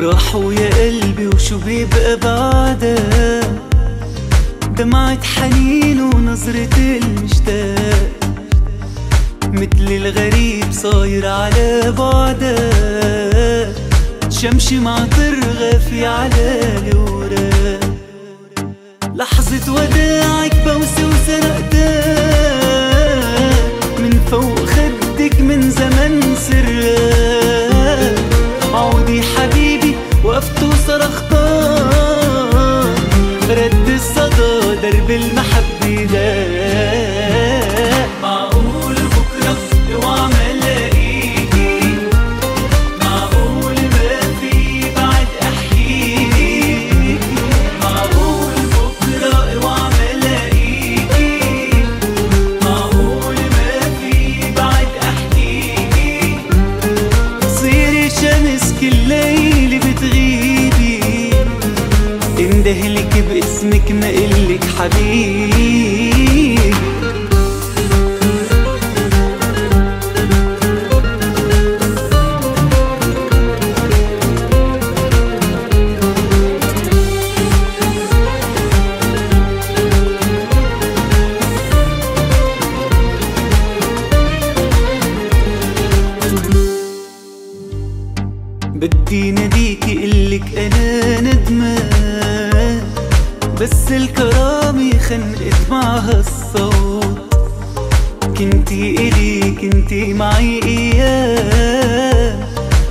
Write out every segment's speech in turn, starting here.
راحوا يا قلبي وشو بيبقى بعدها دمعة حنين ونظرة المشتاق مثل الغريب صاير على بعدها شمشي مع ترغفي على الوراق لحظة وداعك كل ليل بتغيبي. اندهلك باسمك ما قلك حبيبي. بدي ناديكي قلك أنا ندمان. بس الكرامة خنقت معها الصوت كنتي إلي كنتي معي إياه.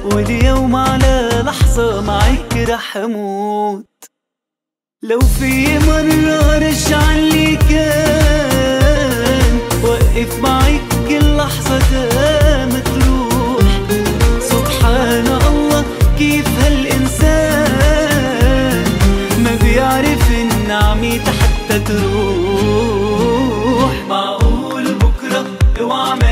واليوم على لحظة معك رح أموت. لو في مرة رجع اللي كان حتى تروح. معقول بكرة؟ اوعى ما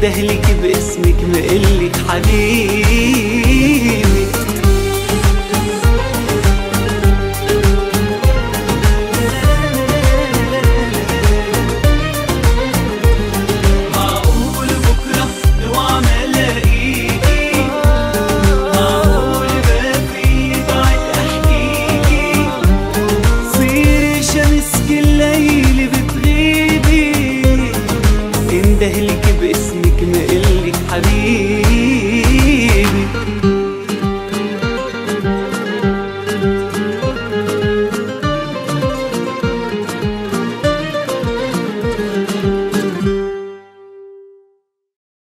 اندهلك باسمك ما قلك حبيبي.